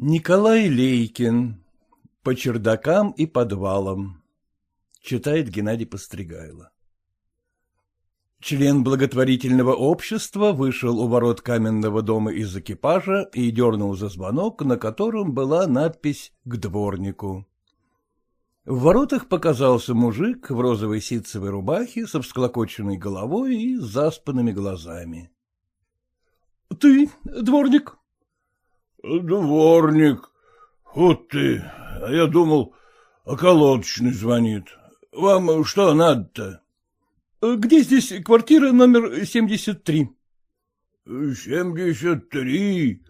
Николай Лейкин. По чердакам и подвалам. Читает Геннадий Постригайло. Член благотворительного общества вышел у ворот каменного дома из экипажа и дернул за звонок, на котором была надпись «К дворнику». В воротах показался мужик в розовой ситцевой рубахе со всклокоченной головой и заспанными глазами. — Ты дворник? — Дворник. Вот ты. А я думал, околоточный звонит. Вам что надо-то? — Где здесь квартира номер семьдесят три? — Семьдесят три?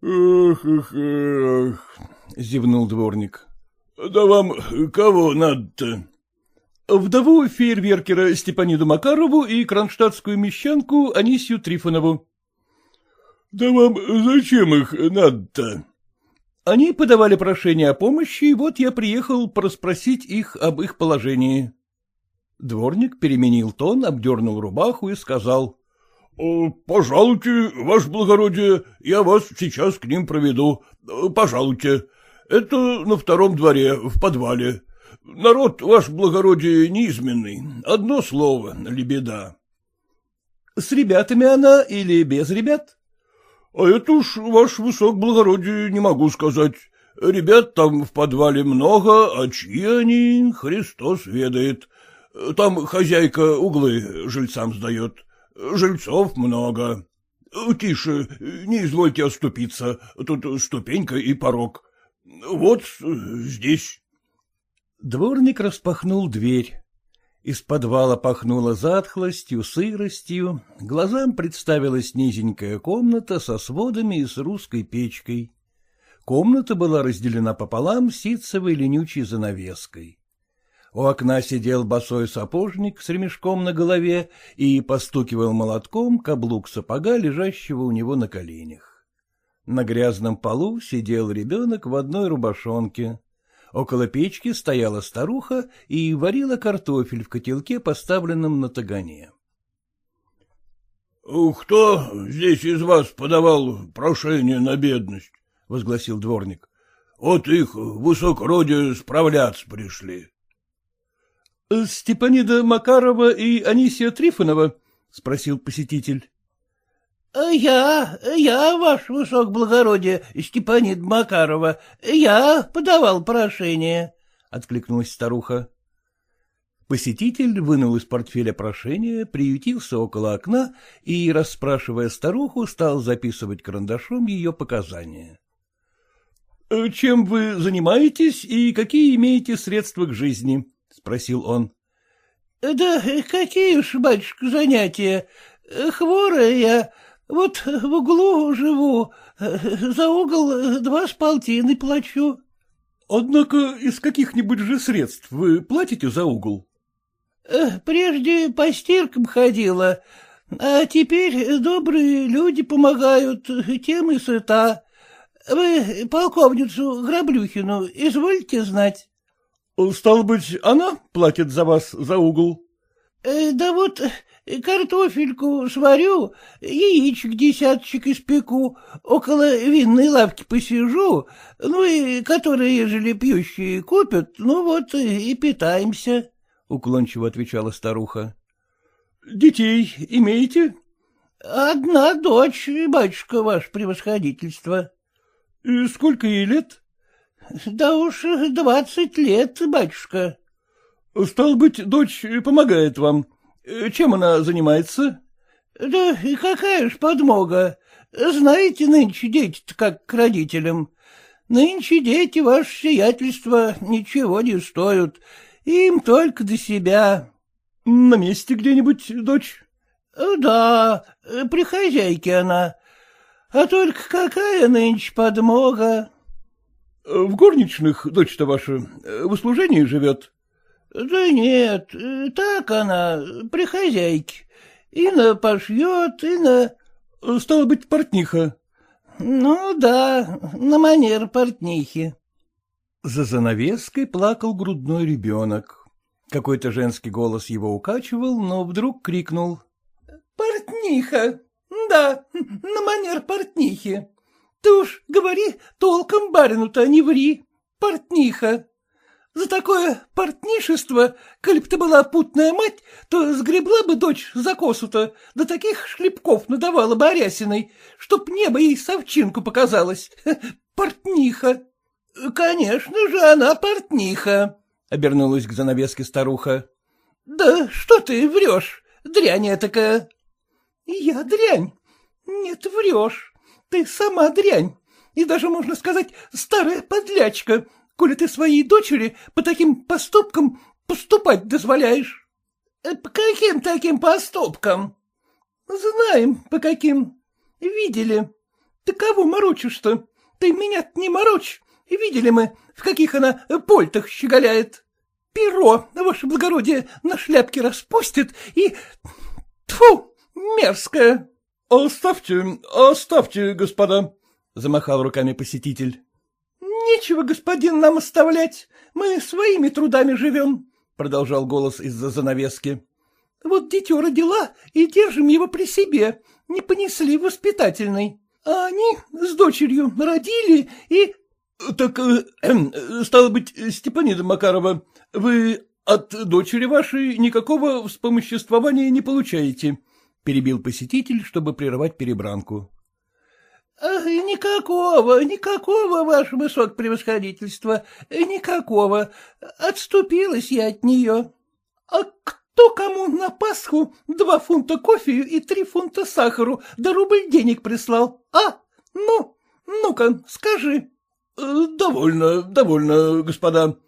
Эх, эх, эх, — зевнул дворник. — Да вам кого надо-то? — Вдову фейерверкера Степаниду Макарову и кронштадтскую мещанку Анисью Трифонову. — Да вам зачем их надо-то? Они подавали прошение о помощи, и вот я приехал проспросить их об их положении. Дворник переменил тон, обдернул рубаху и сказал. «Э, — Пожалуйте, ваше благородие, я вас сейчас к ним проведу. Пожалуйте. Это на втором дворе, в подвале. Народ, ваше благородие, неизменный. Одно слово — лебеда. — С ребятами она или без ребят? — А это уж, ваше высокоблагородие, не могу сказать. Ребят там в подвале много, а чьи они, Христос ведает. Там хозяйка углы жильцам сдает. Жильцов много. Тише, не извольте оступиться, тут ступенька и порог. Вот здесь. Дворник распахнул дверь. Из подвала пахнуло затхлостью, сыростью, глазам представилась низенькая комната со сводами и с русской печкой. Комната была разделена пополам ситцевой ленючей занавеской. У окна сидел босой сапожник с ремешком на голове и постукивал молотком каблук сапога, лежащего у него на коленях. На грязном полу сидел ребенок в одной рубашонке. Около печки стояла старуха и варила картофель в котелке, поставленном на тагане. — Кто здесь из вас подавал прошение на бедность? — возгласил дворник. — Вот их высокородие справляться пришли. — Степанида Макарова и Анисия Трифонова? — спросил посетитель. — Я, я, ваше высокоблагородие, Степанид Макарова, я подавал прошение, — откликнулась старуха. Посетитель вынул из портфеля прошение, приютился около окна и, расспрашивая старуху, стал записывать карандашом ее показания. — Чем вы занимаетесь и какие имеете средства к жизни? — спросил он. — Да какие уж, батюшка, занятия. Хворая я, вот в углу живу, за угол два с полтины плачу. — Однако из каких-нибудь же средств вы платите за угол? — Прежде по стиркам ходила, а теперь добрые люди помогают, тем и сыта. Вы полковницу Граблюхину извольте знать? — Стало быть, она платит за вас за угол? Э, — Да вот картофельку сварю, яичек десяточек испеку, около винной лавки посижу, ну и которые, ежели пьющие купят, ну вот и питаемся, — уклончиво отвечала старуха. — Детей имеете? — Одна дочь, батюшка, ваше превосходительство. — Сколько ей лет? — Да уж двадцать лет, батюшка. — Стал быть, дочь помогает вам. Чем она занимается? — Да какая ж подмога. Знаете, нынче дети-то как к родителям. Нынче дети, ваше сиятельство, ничего не стоят. Им только до себя. — На месте где-нибудь, дочь? — Да, при хозяйке она. А только какая нынче подмога? — В горничных дочь-то ваша в услужении живет? — Да нет, так она, при хозяйке. И на пошьет, и на... — Стало быть, портниха. — Ну да, на манер портнихи. За занавеской плакал грудной ребенок. Какой-то женский голос его укачивал, но вдруг крикнул. — Портниха! Да, на манер портнихи. Ты уж говори толком барину-то, не ври, портниха. За такое портнишество, коли б ты была путная мать, то сгребла бы дочь за косу-то, до таких шлепков надавала бы Арясиной, чтоб небо ей совчинку показалось. Портниха. — Конечно же, она портниха, — обернулась к занавеске старуха. — Да что ты врешь, дрянь такая. — Я дрянь? Нет, врешь. Ты сама дрянь. И даже, можно сказать, старая подлячка, коли ты своей дочери по таким поступкам поступать дозволяешь. Э, — По каким таким поступкам? — Знаем, по каким. Видели. Ты кого морочишь-то? Ты меня не морочь. Видели мы, в каких она польтах щеголяет. Перо, ваше благородие, на шляпке распустит и... Тьфу, мерзкое. — Оставьте, оставьте, господа, — замахал руками посетитель. Нечего, господин, нам оставлять. Мы своими трудами живем, — продолжал голос из-за занавески. — Вот дитё родила, и держим его при себе. Не понесли воспитательной. А они с дочерью родили и... — Так, э, э, стало быть, Степанида Макарова, вы от дочери вашей никакого вспомоществования не получаете, — перебил посетитель, чтобы прервать перебранку. — Никакого, никакого, ваше высокопревосходительство, никакого. Отступилась я от нее. А кто кому на Пасху два фунта кофе и три фунта сахару да рубль денег прислал? А? Ну, ну-ка, скажи. Э, — Довольно, довольно, господа.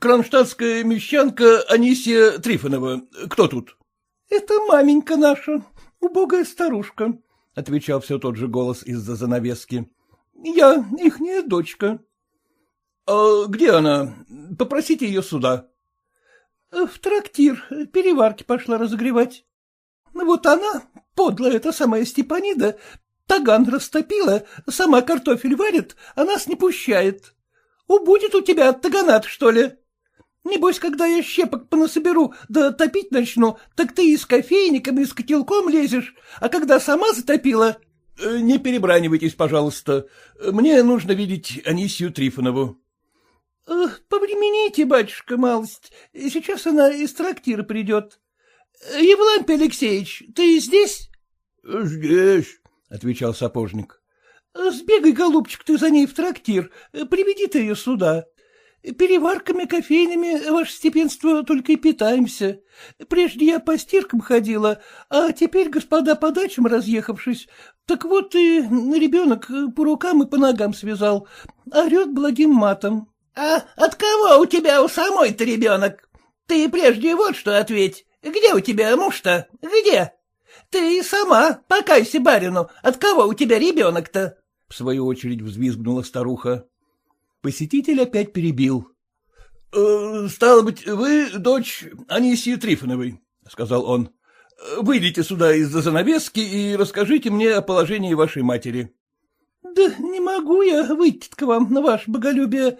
Кронштадтская мещанка Анисия Трифонова. Кто тут? — Это маменька наша, убогая старушка. — отвечал все тот же голос из-за занавески. — Я ихняя дочка. — А где она? Попросите ее сюда. — В трактир переварки пошла разогревать. Вот она, подлая эта самая Степанида, таган растопила, сама картофель варит, а нас не пущает. Убудет у тебя таганат, что ли? Небось, когда я щепок понасоберу, да топить начну, так ты и с кофейником, и с котелком лезешь, а когда сама затопила... Э, — Не перебранивайтесь, пожалуйста. Мне нужно видеть Анисию Трифонову. Повремените, батюшка, малость. Сейчас она из трактира придет. — Евлампий Алексеевич, ты здесь? — Здесь, — отвечал сапожник. — Сбегай, голубчик, ты за ней в трактир, приведи ты ее сюда. Переварками кофейными, ваше степенство, только и питаемся. Прежде я по стиркам ходила, а теперь господа по дачам разъехавшись, так вот и ребенок по рукам и по ногам связал, орет благим матом. — А от кого у тебя у самой-то ребенок? Ты прежде вот что ответь. Где у тебя муж-то? Где? Ты и сама покайся барину, от кого у тебя ребенок-то? — в свою очередь взвизгнула старуха. Посетитель опять перебил. «Э, — Стало быть, вы дочь Анисии Трифоновой, — сказал он. — Выйдите сюда из-за занавески и расскажите мне о положении вашей матери. — Да не могу я выйти к вам, на ваше боголюбие.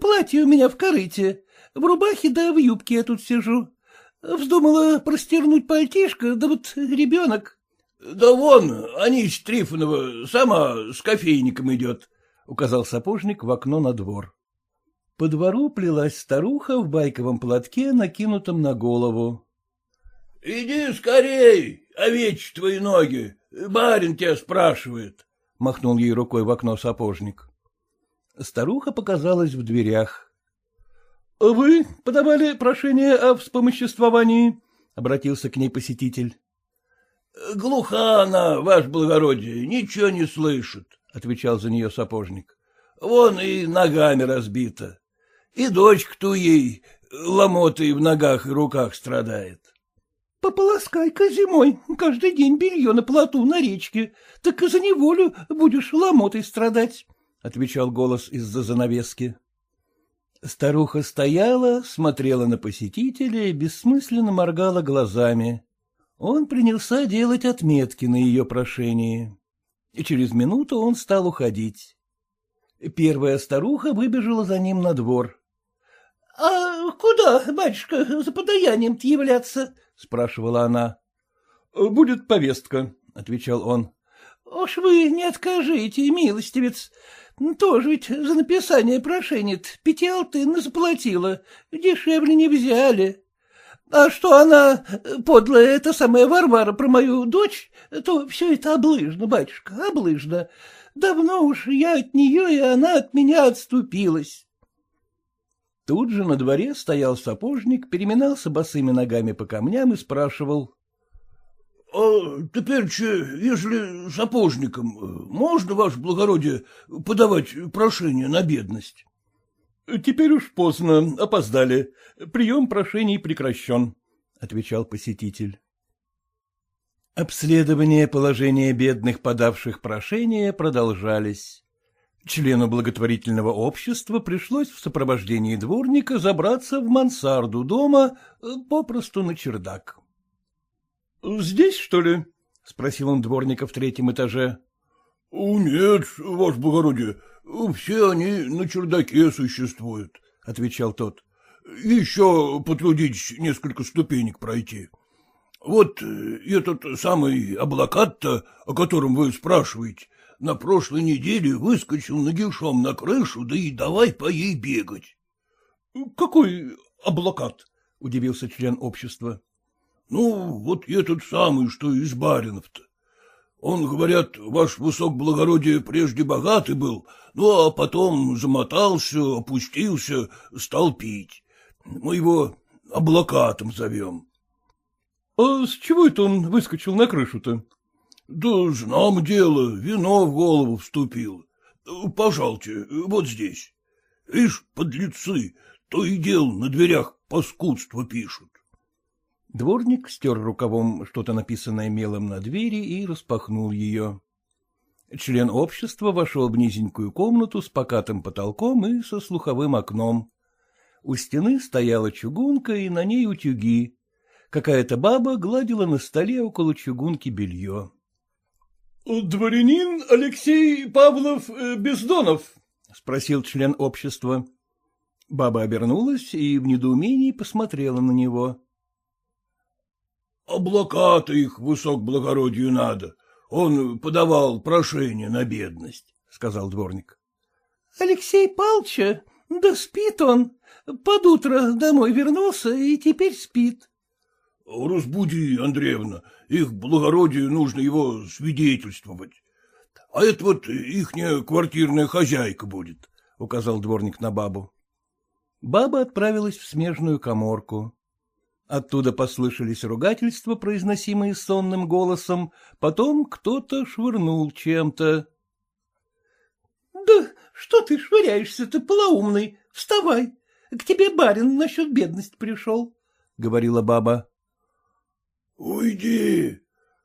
Платье у меня в корыте. В рубахе да в юбке я тут сижу. Вздумала простернуть пальтишко, да вот ребенок. — Да вон, Анисия Трифонова сама с кофейником идет, — указал сапожник в окно на двор. По двору плелась старуха в байковом платке, накинутом на голову. — Иди скорей, овечь твои ноги, барин тебя спрашивает, — махнул ей рукой в окно сапожник. Старуха показалась в дверях. — Вы подавали прошение о вспомоществовании? — обратился к ней посетитель. — Глуха она, ваше благородие, ничего не слышит, — отвечал за нее сапожник. — Вон и ногами разбита. И дочка ту ей ломотой в ногах и руках страдает. — Пополоскай-ка зимой каждый день белье на плоту на речке, так и за неволю будешь ломотой страдать, — отвечал голос из-за занавески. Старуха стояла, смотрела на посетителя и бессмысленно моргала глазами. Он принялся делать отметки на ее прошении и через минуту он стал уходить. Первая старуха выбежала за ним на двор. — А куда, батюшка, за подаянием являться? — спрашивала она. — Будет повестка, — отвечал он. Уж вы не откажите, милостивец. Тоже ведь за написание прошения пяти алтын заплатила, дешевле не взяли. А что она, подлая эта самая Варвара про мою дочь, то все это облыжно, батюшка, облыжно. Давно уж я от нее, и она от меня отступилась. Тут же на дворе стоял сапожник, переминался босыми ногами по камням и спрашивал. — А теперь, если сапожникам, можно, ваше благородие, подавать прошение на бедность? — Теперь уж поздно, опоздали. Прием прошений прекращен, — отвечал посетитель. Обследование положения бедных, подавших прошение, продолжались. Члену благотворительного общества пришлось в сопровождении дворника забраться в мансарду дома, э, попросту на чердак. — Здесь, что ли? — спросил он дворника в третьем этаже. — Нет, ваше благородие, все они на чердаке существуют, — отвечал тот. — Еще потрудитесь несколько ступенек пройти. — вот э, этот самый облакат-то, о котором вы спрашиваете, на прошлой неделе выскочил нагишом на крышу, да и давай по ей бегать. — Какой облакат? — удивился член общества. — Ну, вот этот самый, что из баринов-то. Он, говорят, ваш высок благородие прежде богатый был, ну, а потом замотался, опустился, стал пить. Мы его облакатом зовем. — А с чего это он выскочил на крышу-то? — Да знамо дело, вино в голову вступило. Пожалуйте, вот здесь. Ишь, подлецы, то и дел на дверях паскудство пишут. Дворник стер рукавом что-то написанное мелом на двери и распахнул ее. Член общества вошел в низенькую комнату с покатым потолком и со слуховым окном. У стены стояла чугунка, и на ней утюги. Какая-то баба гладила на столе около чугунки белье. — Дворянин Алексей Павлов э, Бездонов? — спросил член общества. Баба обернулась и в недоумении посмотрела на него. — Облака-то их высок благородию надо. Он подавал прошение на бедность, — сказал дворник. — Алексей Палча? Да спит он. Под утро домой вернулся и теперь спит. — Разбуди, Андреевна, их благородию нужно его свидетельствовать. А это вот ихняя квартирная хозяйка будет, — указал дворник на бабу. Баба отправилась в смежную коморку. Оттуда послышались ругательства, произносимые сонным голосом, потом кто-то швырнул чем-то. — Да что ты швыряешься-то, полоумный? Вставай! К тебе барин насчет бедности пришел, — говорила баба. — Уйди,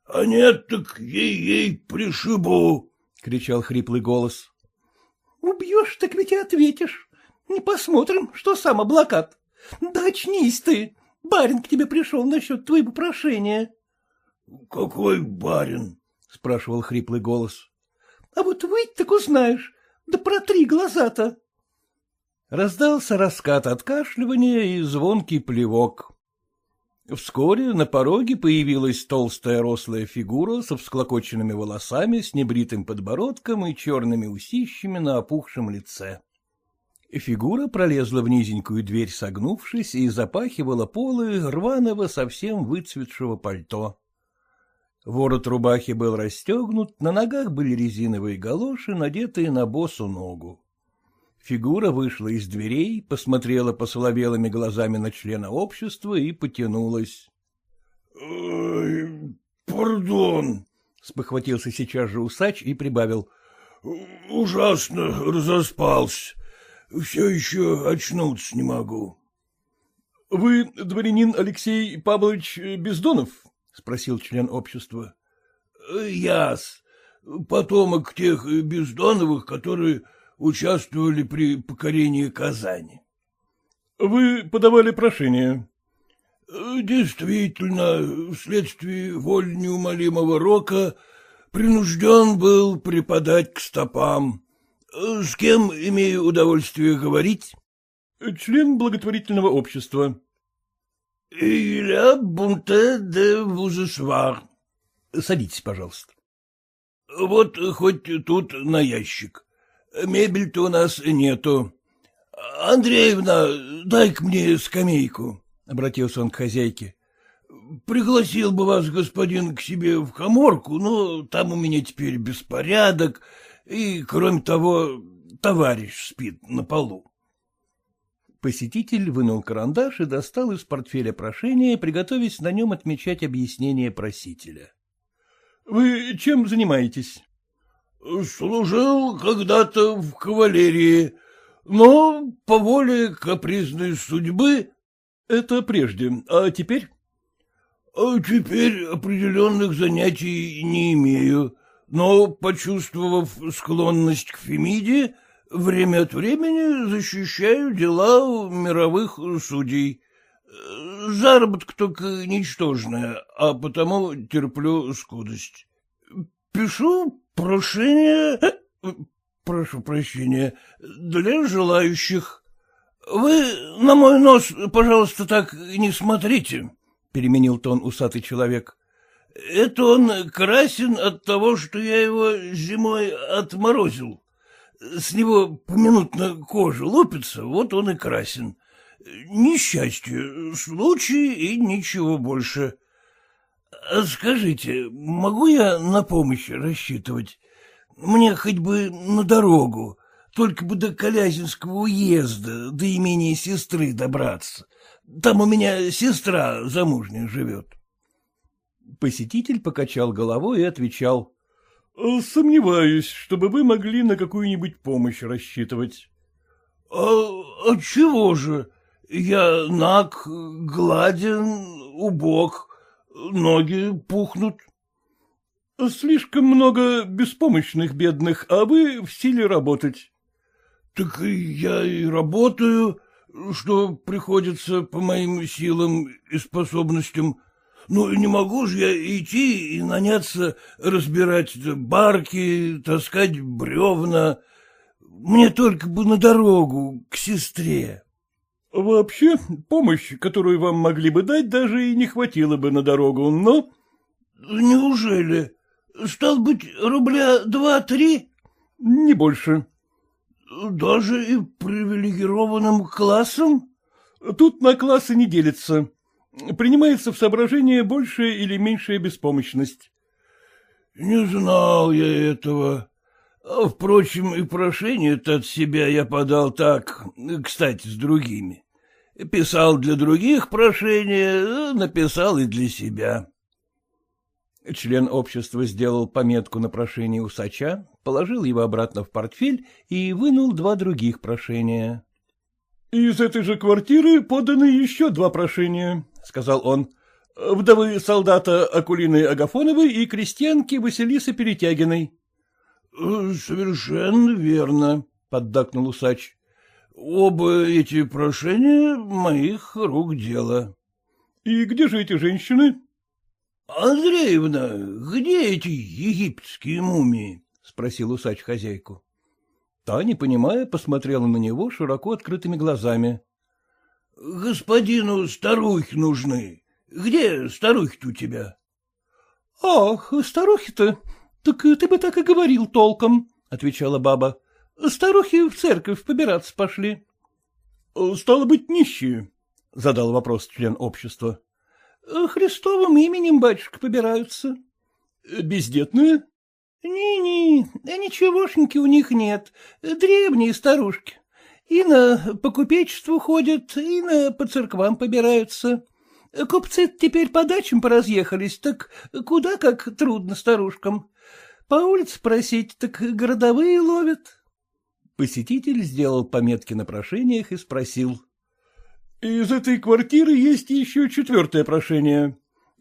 а нет, так ей-ей пришибу, — кричал хриплый голос. — Убьешь, так ведь и ответишь. Не посмотрим, что сам облакат. Да очнись ты, барин к тебе пришел насчет твоего прошения. — Какой барин? — спрашивал хриплый голос. — А вот выйдь, так узнаешь. Да протри глаза-то. Раздался раскат откашливания и звонкий плевок. Вскоре на пороге появилась толстая рослая фигура со всклокоченными волосами, с небритым подбородком и черными усищами на опухшем лице. Фигура пролезла в низенькую дверь, согнувшись, и запахивала полы рваного, совсем выцветшего пальто. Ворот рубахи был расстегнут, на ногах были резиновые галоши, надетые на босу ногу. Фигура вышла из дверей, посмотрела посоловелыми глазами на члена общества и потянулась. — Пардон, — спохватился сейчас же усач и прибавил. — Ужасно разоспался. Все еще очнуться не могу. — Вы дворянин Алексей Павлович Бездонов? — спросил член общества. — Яс. Потомок тех Бездоновых, которые участвовали при покорении Казани. — Вы подавали прошение? — Действительно, вследствие воль неумолимого рока принужден был преподать к стопам. С кем имею удовольствие говорить? — Член благотворительного общества. — Иля Бунте де Вузесвар. — Садитесь, пожалуйста. — Вот хоть тут на ящик. Мебель-то у нас нету. — Андреевна, дай-ка мне скамейку, — обратился он к хозяйке. — Пригласил бы вас, господин, к себе в коморку, но там у меня теперь беспорядок, и, кроме того, товарищ спит на полу. Посетитель вынул карандаш и достал из портфеля прошение, приготовясь на нем отмечать объяснение просителя. — Вы чем занимаетесь? — Служил когда-то в кавалерии, но по воле капризной судьбы... — Это прежде, а теперь? — А теперь определенных занятий не имею, но, почувствовав склонность к Фемиде, время от времени защищаю дела мировых судей. Заработок только ничтожная, а потому терплю скудость. Пишу прошение прошу прощения, для желающих. Вы на мой нос, пожалуйста, так не смотрите, — переменил тон усатый человек. Это он красен от того, что я его зимой отморозил. С него поминутно кожа лупится, вот он и красен. Несчастье, случай и ничего больше. А скажите, могу я на помощь рассчитывать? Мне хоть бы на дорогу, только бы до Колязинского уезда, до имения сестры добраться. Там у меня сестра замужняя живет. Посетитель покачал головой и отвечал. — Сомневаюсь, чтобы вы могли на какую-нибудь помощь рассчитывать. — А чего же? Я наг, гладен, убог, ноги пухнут. — Слишком много беспомощных бедных, а вы в силе работать. — Так я и работаю, что приходится по моим силам и способностям. Ну, не могу же я идти и наняться разбирать барки, таскать бревна. Мне только бы на дорогу, к сестре. — Вообще, помощь, которую вам могли бы дать, даже и не хватило бы на дорогу, но... — Неужели? Стал быть, рубля два-три? — Не больше. — Даже и привилегированным классом? — Тут на классы не делится. Принимается в соображение большая или меньшая беспомощность. — Не знал я этого. А, впрочем, и прошение-то от себя я подал так, кстати, с другими. Писал для других прошения, написал и для себя. Член общества сделал пометку на прошение усача, положил его обратно в портфель и вынул два других прошения. — Из этой же квартиры поданы еще два прошения, — сказал он. — Вдовы солдата Акулины Агафоновой и крестьянки Василисы Перетягиной. — Совершенно верно, — поддакнул усач. — Оба эти прошения моих рук дело. — И где же эти женщины? — Андреевна, где эти египетские мумии? — спросил усач хозяйку. Та, не понимая, посмотрела на него широко открытыми глазами. — Господину старухи нужны. Где старухи-то у тебя? — Ах, старухи-то, так ты бы так и говорил толком, — отвечала баба. — Старухи в церковь побираться пошли. — Стало быть, нищие, — задал вопрос член общества. — Христовым именем, батюшка, побираются. — Бездетные? Не, — ничегошеньки у них нет, древние старушки. И на покупечеству ходят, и на по церквам побираются. Купцы теперь по дачам поразъехались, так куда как трудно старушкам. По улице просить, так городовые ловят. Посетитель сделал пометки на прошениях и спросил. Из этой квартиры есть еще четвертое прошение.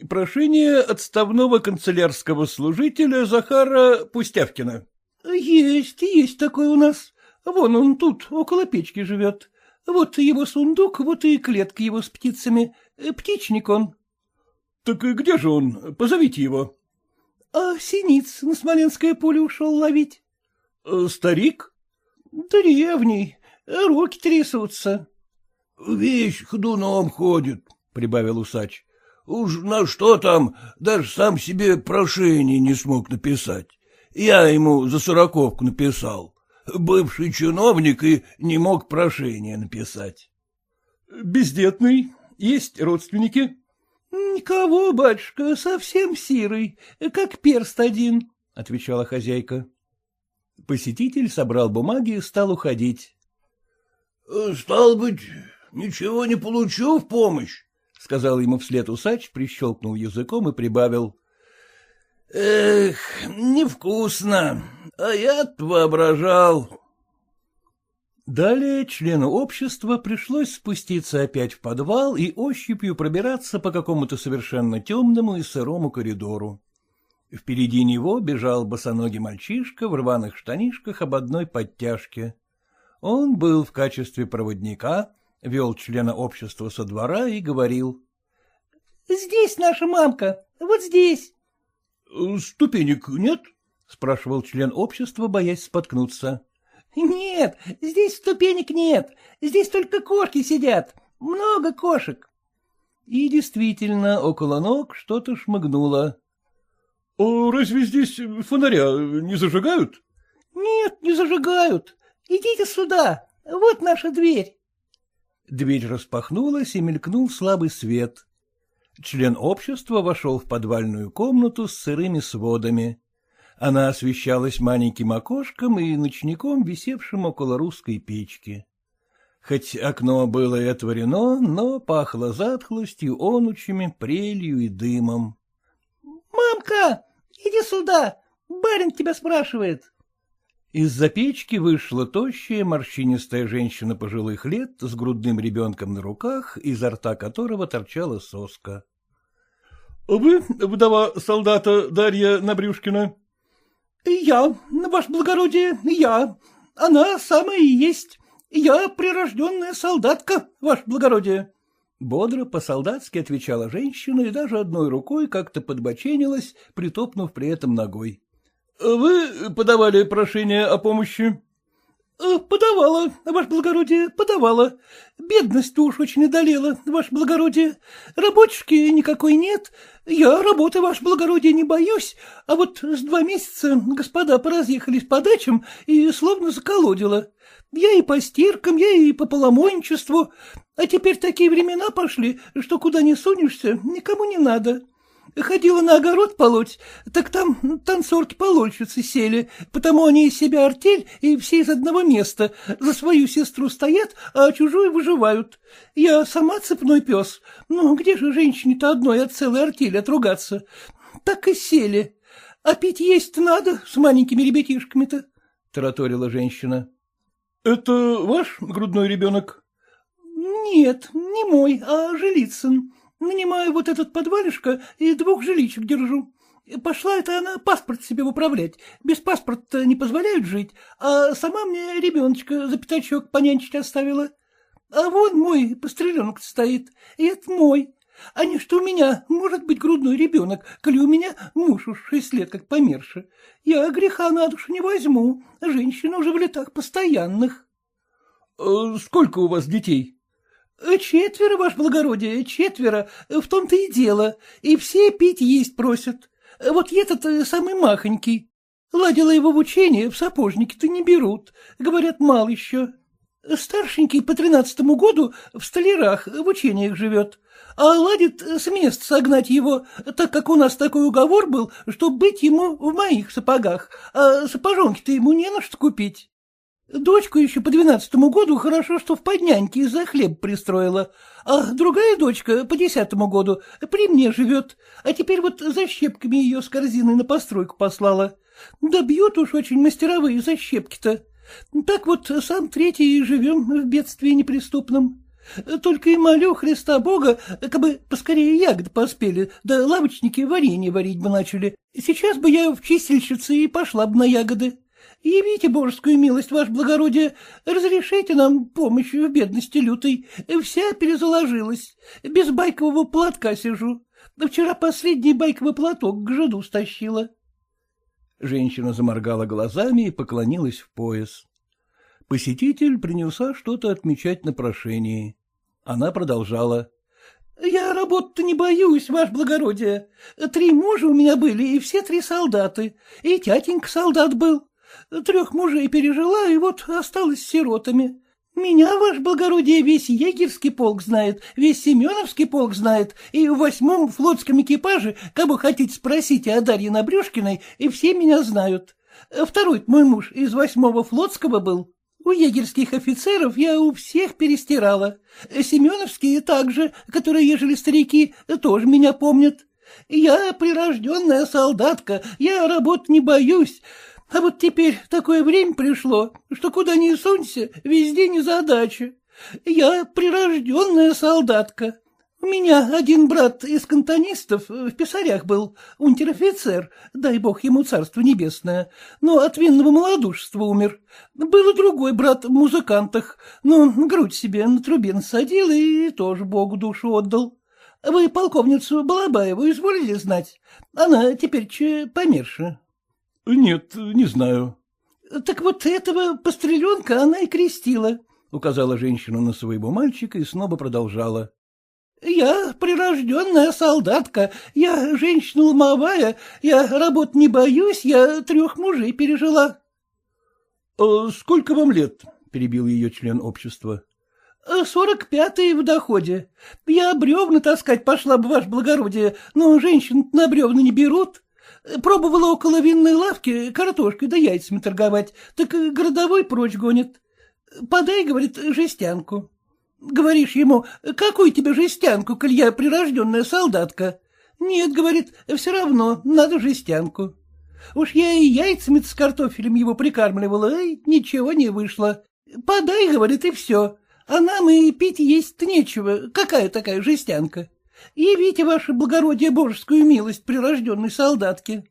Прошение отставного канцелярского служителя Захара Пустявкина. — Есть, есть такой у нас. Вон он тут, около печки живет. Вот его сундук, вот и клетка его с птицами. Птичник он. — Так где же он? Позовите его. — А синиц на Смоленское поле ушел ловить. — Старик? — Древний. Руки трясутся. — Вещь ходуном ходит, — прибавил усач. — Уж на что там, даже сам себе прошение не смог написать. Я ему за сороковку написал. Бывший чиновник и не мог прошение написать. — Бездетный. Есть родственники? — Никого, батюшка, совсем сирый, как перст один, — отвечала хозяйка. Посетитель собрал бумаги и стал уходить. — Стал быть, ничего не получу в помощь, — сказал ему вслед усач, прищелкнул языком и прибавил. — Эх, невкусно, а я воображал. Далее члену общества пришлось спуститься опять в подвал и ощупью пробираться по какому-то совершенно темному и сырому коридору. Впереди него бежал босоногий мальчишка в рваных штанишках об одной подтяжке. Он был в качестве проводника, вел члена общества со двора и говорил. — Здесь наша мамка, вот здесь. — Ступенек нет? — спрашивал член общества, боясь споткнуться. — Нет, здесь ступенек нет, здесь только кошки сидят, много кошек. И действительно, около ног что-то шмыгнуло. — А разве здесь фонаря не зажигают? — Нет, не зажигают. Идите сюда, вот наша дверь. Дверь распахнулась, и мелькнул слабый свет. Член общества вошел в подвальную комнату с сырыми сводами. Она освещалась маленьким окошком и ночником, висевшим около русской печки. Хоть окно было и отворено, но пахло затхлостью, онучами, прелью и дымом. — Мамка, иди сюда, барин тебя спрашивает. Из-за печки вышла тощая, морщинистая женщина пожилых лет с грудным ребенком на руках, изо рта которого торчала соска. — Вы вдова солдата Дарья Набрюшкина? — Я, ваше благородие, я. Она самая и есть. Я прирожденная солдатка, ваше благородие. Бодро по-солдатски отвечала женщина и даже одной рукой как-то подбоченилась, притопнув при этом ногой. — Вы подавали прошение о помощи? Э, — Подавала, ваше благородие, подавала. Бедность уж очень одолела, ваше благородие. Рабочки никакой нет. Я работы, ваше благородие, не боюсь, а вот с два месяца господа поразъехались по дачам и словно заколодила. Я и по стиркам, я и по поломойничеству, а теперь такие времена пошли, что куда не сунешься, никому не надо. Ходила на огород полоть, так там танцорки-полольщицы сели, потому они из себя артель и все из одного места. За свою сестру стоят, а чужую выживают. Я сама цепной пес. Ну, где же женщине-то одной от целой артели отругаться? Так и сели. А пить есть надо с маленькими ребятишками-то, — тараторила женщина. — Это ваш грудной ребенок? — Нет, не мой, а Жилицын. Нанимаю вот этот подвалишко и двух жиличек держу. Пошла это она паспорт себе управлять. Без паспорта не позволяют жить, а сама мне ребеночка за пятачок понянчить оставила. А вон мой постреленок стоит, и это мой. А не что у меня может быть грудной ребенок, коли у меня муж уж шесть лет как померши. Я греха на душу не возьму, женщина уже в летах постоянных. «Э, — Сколько у вас детей? — Четверо, ваше благородие, четверо, в том-то и дело, и все пить есть просят. Вот этот э, самый махонький. Ладила его в учение, в сапожники-то не берут, говорят, мал еще. Старшенький по тринадцатому году в столярах в учениях живет, а ладит с мест согнать его, так как у нас такой уговор был, что быть ему в моих сапогах, а сапожонки-то ему не на что купить. Дочку еще по двенадцатому году хорошо, что в подняньке из-за хлеб пристроила, а другая дочка по десятому году при мне живет, а теперь вот за щепками ее с корзиной на постройку послала. Да бьют уж очень мастеровые за щепки-то. Так вот сам третий и живем в бедствии неприступном. Только и молю Христа Бога, как бы поскорее ягоды поспели, да лавочники варенье варить бы начали. Сейчас бы я в чистильщице и пошла бы на ягоды. Явите божескую милость, ваше благородие, разрешите нам помощь в бедности лютой. Вся перезаложилась, без байкового платка сижу. Вчера последний байковый платок к жиду стащила. Женщина заморгала глазами и поклонилась в пояс. Посетитель принялся что-то отмечать на прошении. Она продолжала. — Я работы не боюсь, ваше благородие. Три мужа у меня были, и все три солдаты. И тятенька солдат был. Трех мужей пережила, и вот осталась сиротами. Меня, ваше благородие, весь егерский полк знает, весь Семеновский полк знает, и в восьмом флотском экипаже, бы хотите спросить о Дарье Набрюшкиной, и все меня знают. Второй мой муж из восьмого флотского был. У егерских офицеров я у всех перестирала. Семеновские также, которые, ежели старики, тоже меня помнят. Я прирожденная солдатка, я работ не боюсь. А вот теперь такое время пришло, что куда ни сунься, везде незадача. Я прирожденная солдатка. У меня один брат из кантонистов в писарях был, унтер-офицер, дай бог ему царство небесное, но от винного малодушества умер. Был и другой брат в музыкантах, но грудь себе на трубе насадил и тоже богу душу отдал. Вы полковницу Балабаеву изволили знать? Она теперь че померша. — Нет, не знаю. — Так вот этого постреленка она и крестила, — указала женщина на своего мальчика и снова продолжала. Я прирожденная солдатка, я женщина ломовая, я работ не боюсь, я трех мужей пережила. «А — Сколько вам лет? — перебил ее член общества. — Сорок пятый в доходе. Я бревна таскать пошла бы, ваше благородие, но женщин на бревна не берут. Пробовала около винной лавки картошкой да яйцами торговать, так городовой прочь гонит. Подай, говорит, жестянку. Говоришь ему, какую тебе жестянку, коль я прирожденная солдатка? Нет, говорит, все равно, надо жестянку. Уж я и яйцами с картофелем его прикармливала, и ничего не вышло. Подай, говорит, и все. А нам и пить есть нечего. Какая такая жестянка? Явите, ваше благородие, божескую милость прирожденной солдатки.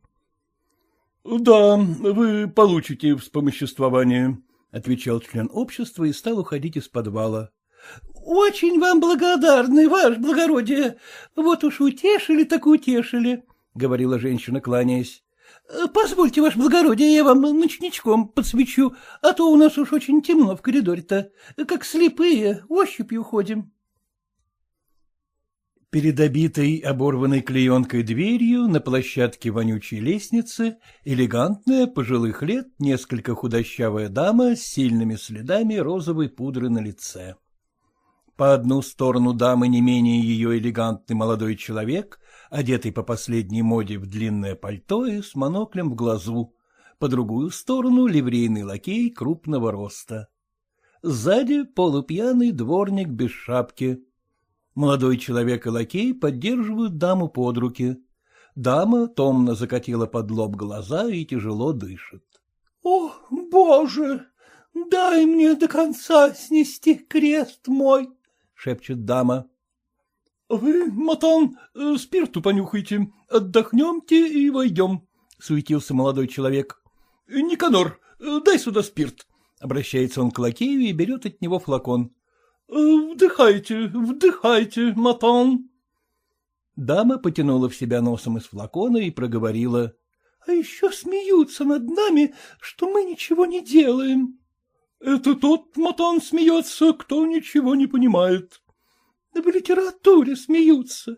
— Да, вы получите вспомоществование, — отвечал член общества и стал уходить из подвала. Очень вам благодарны, ваше благородие. Вот уж утешили, так утешили, — говорила женщина, кланяясь. — Позвольте, ваше благородие, я вам ночничком подсвечу, а то у нас уж очень темно в коридоре-то. Как слепые, ощупью ходим. Перед обитой оборванной клеенкой дверью на площадке вонючей лестницы элегантная, пожилых лет, несколько худощавая дама с сильными следами розовой пудры на лице. По одну сторону дамы не менее ее элегантный молодой человек, одетый по последней моде в длинное пальто и с моноклем в глазу, по другую сторону ливрейный лакей крупного роста. Сзади полупьяный дворник без шапки. Молодой человек и лакей поддерживают даму под руки. Дама томно закатила под лоб глаза и тяжело дышит. — О, боже! Дай мне до конца снести крест мой! — шепчет дама. — Вы, Матан, спирту понюхайте, отдохнемте и войдем, — суетился молодой человек. — Никанор, дай сюда спирт, — обращается он к лакею и берет от него флакон. — Вдыхайте, вдыхайте, Матан. Дама потянула в себя носом из флакона и проговорила. — А еще смеются над нами, что мы ничего не делаем. — Это тот матан смеется, кто ничего не понимает. — В литературе смеются,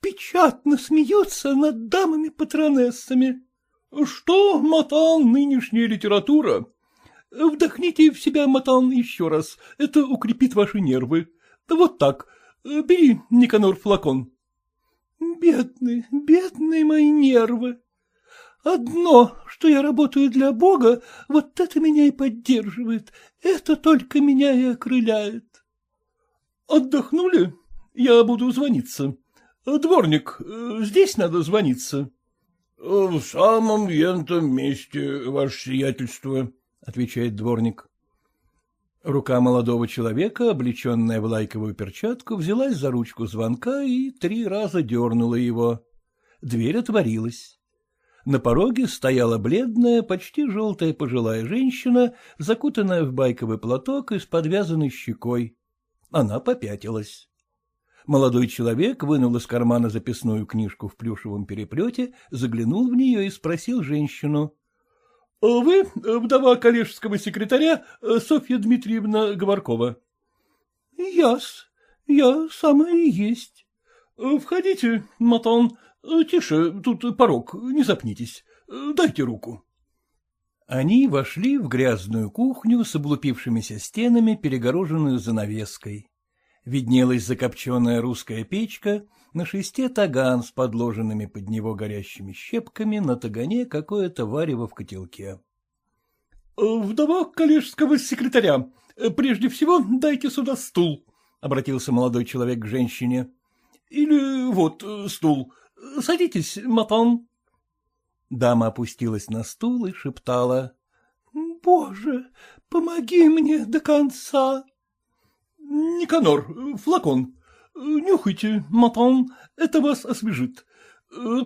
печатно смеются над дамами-патронессами. — Что, матан, нынешняя литература? Вдохните в себя, матан, еще раз, это укрепит ваши нервы. Вот так, бери, Никанор, флакон. — Бедные, бедные мои нервы! Одно, что я работаю для Бога, вот это меня и поддерживает, это только меня и окрыляет. — Отдохнули? Я буду звониться. Дворник, здесь надо звониться. — В самом ентом месте, ваше сиятельство, — отвечает дворник. Рука молодого человека, облеченная в лайковую перчатку, взялась за ручку звонка и три раза дернула его. Дверь отворилась. На пороге стояла бледная, почти желтая пожилая женщина, закутанная в байковый платок и с подвязанной щекой. Она попятилась. Молодой человек вынул из кармана записную книжку в плюшевом переплете, заглянул в нее и спросил женщину. — Вы вдова коллежского секретаря Софья Дмитриевна Говоркова? — Яс, я самая есть. — Входите, Матон. Тише, тут порог, не запнитесь. Дайте руку. Они вошли в грязную кухню с облупившимися стенами, перегороженную занавеской. Виднелась закопченная русская печка, на шесте таган с подложенными под него горящими щепками, на тагане какое-то варево в котелке. — Вдова коллежского секретаря, прежде всего дайте сюда стул, — обратился молодой человек к женщине. — Или вот стул. Садитесь, Матан. Дама опустилась на стул и шептала. — Боже, помоги мне до конца. — Никанор, флакон. Нюхайте, Матан, это вас освежит.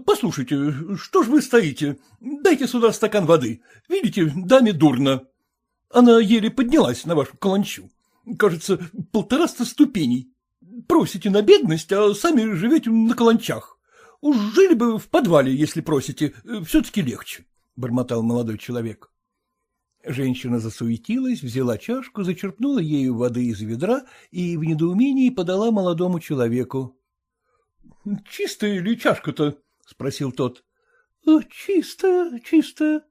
Послушайте, что ж вы стоите? Дайте сюда стакан воды. Видите, даме дурно. Она еле поднялась на вашу каланчу. Кажется, полтораста ступеней. Просите на бедность, а сами живете на каланчах. Уж жили бы в подвале, если просите, э, все-таки легче, — бормотал молодой человек. Женщина засуетилась, взяла чашку, зачерпнула ею воды из ведра и в недоумении подала молодому человеку. — Чистая ли чашка-то? — спросил тот. «Э, — Чистая, чистая.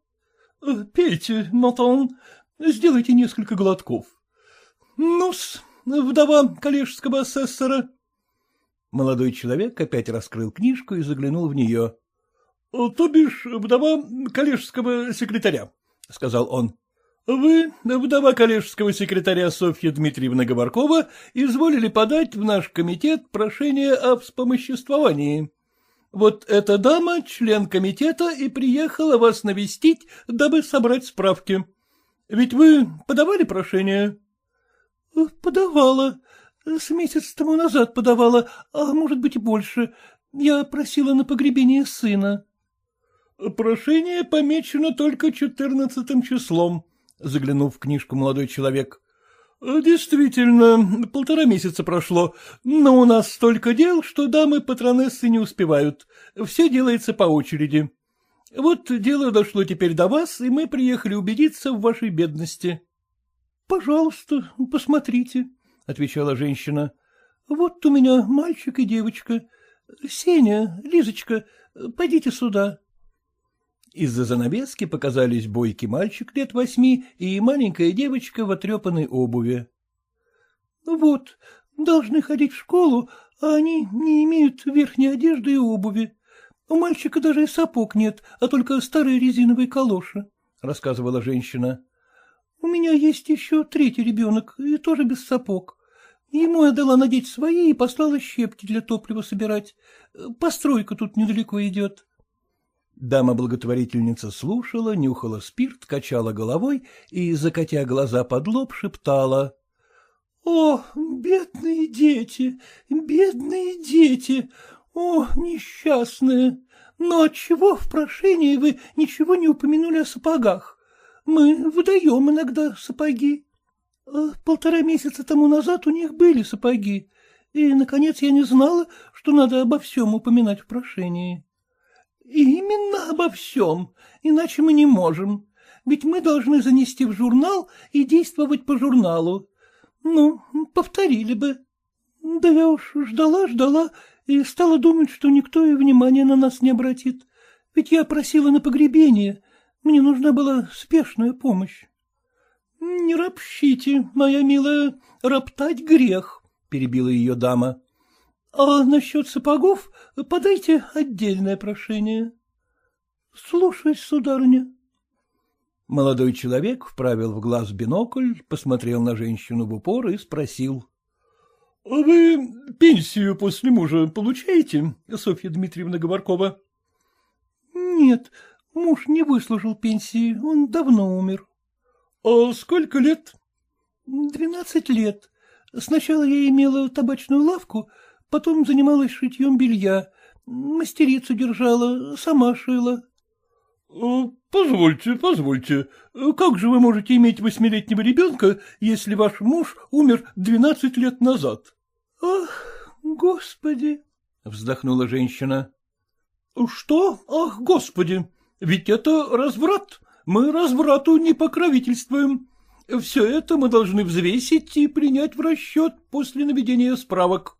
Э, — Пейте, Натан, сделайте несколько глотков. — Ну-с, вдова коллежского асессора. Молодой человек опять раскрыл книжку и заглянул в нее. — То бишь, вдова коллежского секретаря, — сказал он. — Вы, вдова коллежского секретаря Софья Дмитриевна Говоркова, изволили подать в наш комитет прошение о вспомоществовании. Вот эта дама, член комитета, и приехала вас навестить, дабы собрать справки. Ведь вы подавали прошение? — Подавала, с месяц тому назад подавала, а может быть и больше. Я просила на погребение сына. — Прошение помечено только четырнадцатым числом, — заглянув в книжку молодой человек. — Действительно, полтора месяца прошло, но у нас столько дел, что дамы-патронессы не успевают. Все делается по очереди. Вот дело дошло теперь до вас, и мы приехали убедиться в вашей бедности. — Пожалуйста, посмотрите, отвечала женщина. — Вот у меня мальчик и девочка. Сеня, Лизочка, пойдите сюда. Из-за занавески показались бойкий мальчик лет восьми и маленькая девочка в отрепанной обуви. — Вот, должны ходить в школу, а они не имеют верхней одежды и обуви. У мальчика даже и сапог нет, а только старые резиновые калоши, — рассказывала женщина. — У меня есть еще третий ребенок, и тоже без сапог. Ему я дала надеть свои и послала щепки для топлива собирать. Постройка тут недалеко идет. Дама-благотворительница слушала, нюхала спирт, качала головой и, закатя глаза под лоб, шептала. — О, бедные дети, бедные дети! О, несчастные! Но отчего в прошении вы ничего не упомянули о сапогах? Мы выдаем иногда сапоги. Э, полтора месяца тому назад у них были сапоги, и, наконец, я не знала, что надо обо всем упоминать в прошении. Именно обо всем, иначе мы не можем, ведь мы должны занести в журнал и действовать по журналу. Ну, повторили бы. Да я уж ждала-ждала и стала думать, что никто и внимания на нас не обратит. Ведь я просила на погребение, мне нужна была спешная помощь. — Не ропщите, моя милая, роптать грех, — перебила ее дама. — А насчет сапогов подайте отдельное прошение. — Слушаюсь, сударыня. Молодой человек вправил в глаз бинокль, посмотрел на женщину в упор и спросил. — А вы пенсию после мужа получаете, Софья Дмитриевна Говоркова? — Нет, муж не выслужил пенсии, он давно умер. — А сколько лет? — Двенадцать лет. Сначала я имела табачную лавку, потом занималась шитьем белья, мастерицу держала, сама шила. «Э, — Позвольте, позвольте, как же вы можете иметь восьмилетнего ребенка, если ваш муж умер двенадцать лет назад? — Ах, господи! — вздохнула женщина. — Что? Ах, господи! Ведь это разврат! Мы разврату не покровительствуем. Все это мы должны взвесить и принять в расчет после наведения справок. —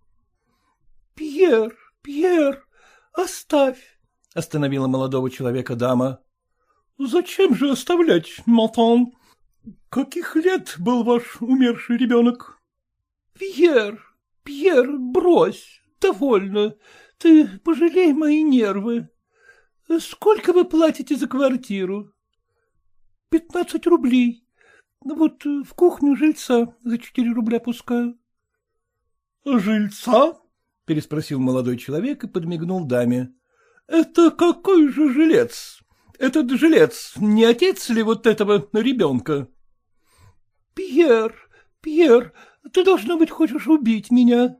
Пьер, — Пьер, оставь, — остановила молодого человека дама. — Зачем же оставлять, Матан? Каких лет был ваш умерший ребенок? — Пьер, Пьер, брось, довольно. Ты пожалей мои нервы. Сколько вы платите за квартиру? — Пятнадцать рублей. Вот в кухню жильца за четыре рубля пускаю. — Жильца? — переспросил молодой человек и подмигнул даме. — Это какой же жилец? Этот жилец не отец ли вот этого ребенка? — Пьер, Пьер, ты, должно быть, хочешь убить меня.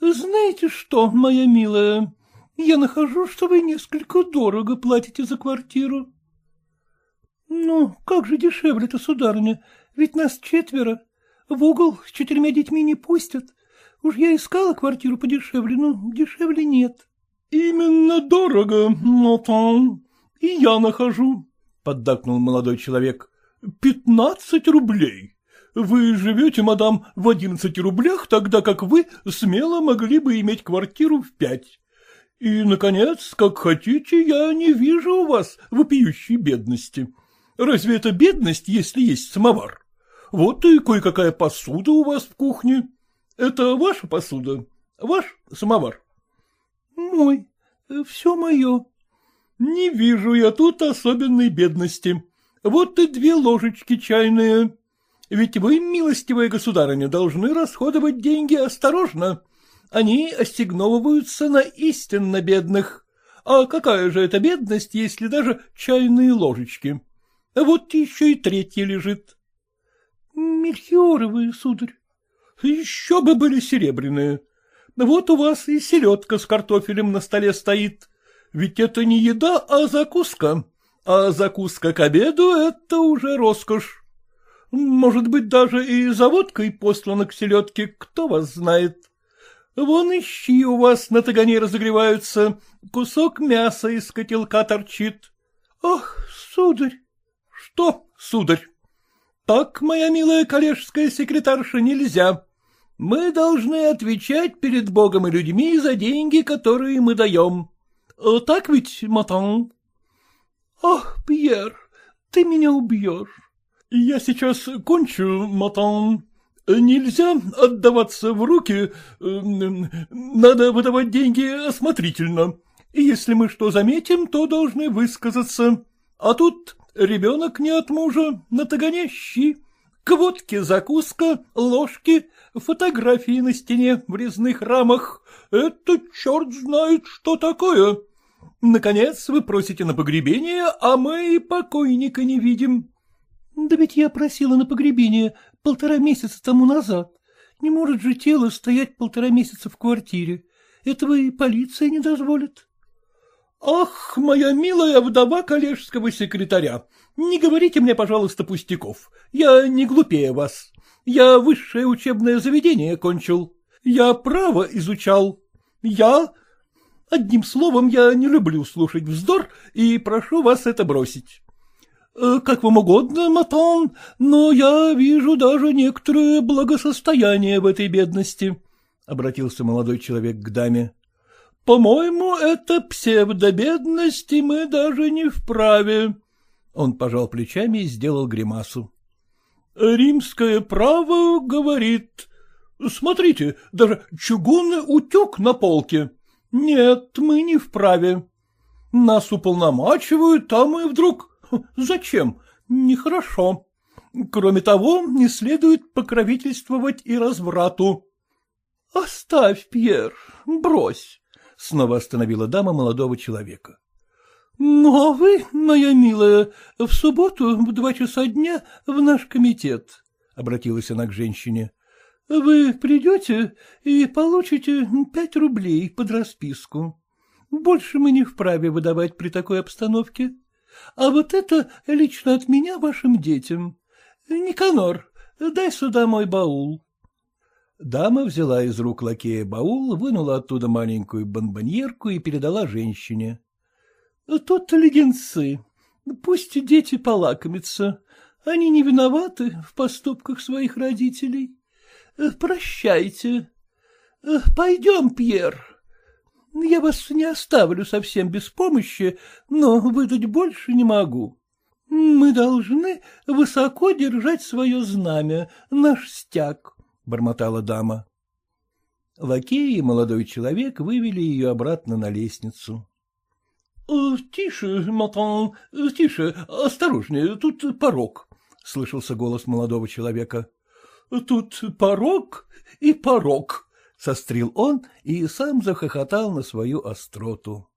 Знаете что, моя милая, я нахожу, что вы несколько дорого платите за квартиру. Ну, как же дешевле-то, сударыня, ведь нас четверо. В угол с четырьмя детьми не пустят. Уж я искала квартиру подешевле, но дешевле нет. — Именно дорого, Натан, и я нахожу, — поддакнул молодой человек. — Пятнадцать рублей. Вы живете, мадам, в одиннадцати рублях, тогда как вы смело могли бы иметь квартиру в пять. И, наконец, как хотите, я не вижу у вас вопиющей бедности. Разве это бедность, если есть самовар? Вот и кое-какая посуда у вас в кухне. Это ваша посуда? Ваш самовар? Мой. Все мое. Не вижу я тут особенной бедности. Вот и две ложечки чайные. Ведь вы, милостивая государыня, должны расходовать деньги осторожно. Они ассигновываются на истинно бедных. А какая же это бедность, если даже чайные ложечки? Вот еще и третья лежит. — Мельхиоровые, сударь. — Еще бы были серебряные. Вот у вас и селедка с картофелем на столе стоит. Ведь это не еда, а закуска. А закуска к обеду — это уже роскошь. Может быть, даже и за водкой послана к селедке, кто вас знает. Вон ищи у вас на тагане разогреваются, кусок мяса из котелка торчит. Ах, сударь! Что, сударь? Так, моя милая коллежская секретарша, нельзя. Мы должны отвечать перед Богом и людьми за деньги, которые мы даем. Так ведь, Матан? Ах, Пьер, ты меня убьешь. Я сейчас кончу, Матан. Нельзя отдаваться в руки, надо выдавать деньги осмотрительно. Если мы что заметим, то должны высказаться. А тут ребенок не от мужа, на тагане щи, к водке закуска, ложки, фотографии на стене в резных рамах. Это черт знает, что такое. Наконец вы просите на погребение, а мы и покойника не видим. Да ведь я просила на погребение полтора месяца тому назад. Не может же тело стоять полтора месяца в квартире. Этого и полиция не дозволит. Ах, моя милая вдова коллежского секретаря, не говорите мне, пожалуйста, пустяков. Я не глупее вас. Я высшее учебное заведение кончил. Я право изучал. Я... Одним словом, я не люблю слушать вздор и прошу вас это бросить. Э, как вам угодно, Матон, но я вижу даже некоторое благосостояние в этой бедности, — обратился молодой человек к даме. — По-моему, это псевдобедность, и мы даже не вправе. Он пожал плечами и сделал гримасу. — Римское право говорит... Смотрите, даже чугунный утюг на полке. Нет, мы не вправе. Нас уполномачивают, а мы вдруг Зачем? Нехорошо. Кроме того, не следует покровительствовать и разврату. — Оставь, Пьер, брось, — снова остановила дама молодого человека. — Ну, а моя милая, в субботу в два часа дня в наш комитет, — обратилась она к женщине. — Вы придете и получите пять рублей под расписку. Больше мы не вправе выдавать при такой обстановке. А вот это лично от меня вашим детям. Никанор, дай сюда мой баул. Дама взяла из рук лакея баул, вынула оттуда маленькую бомбоньерку и передала женщине. — Тут леденцы. Пусть дети полакомятся. Они не виноваты в поступках своих родителей. Прощайте. Пойдем, Пьер. — Я вас не оставлю совсем без помощи, но выдать больше не могу. Мы должны высоко держать свое знамя, наш стяг, — бормотала дама. Лакей и молодой человек вывели ее обратно на лестницу. «Э, — Тише, матан, тише, осторожнее, тут порог, — слышался голос молодого человека. — Тут порог и порог, — сострил он и сам захохотал на свою остроту.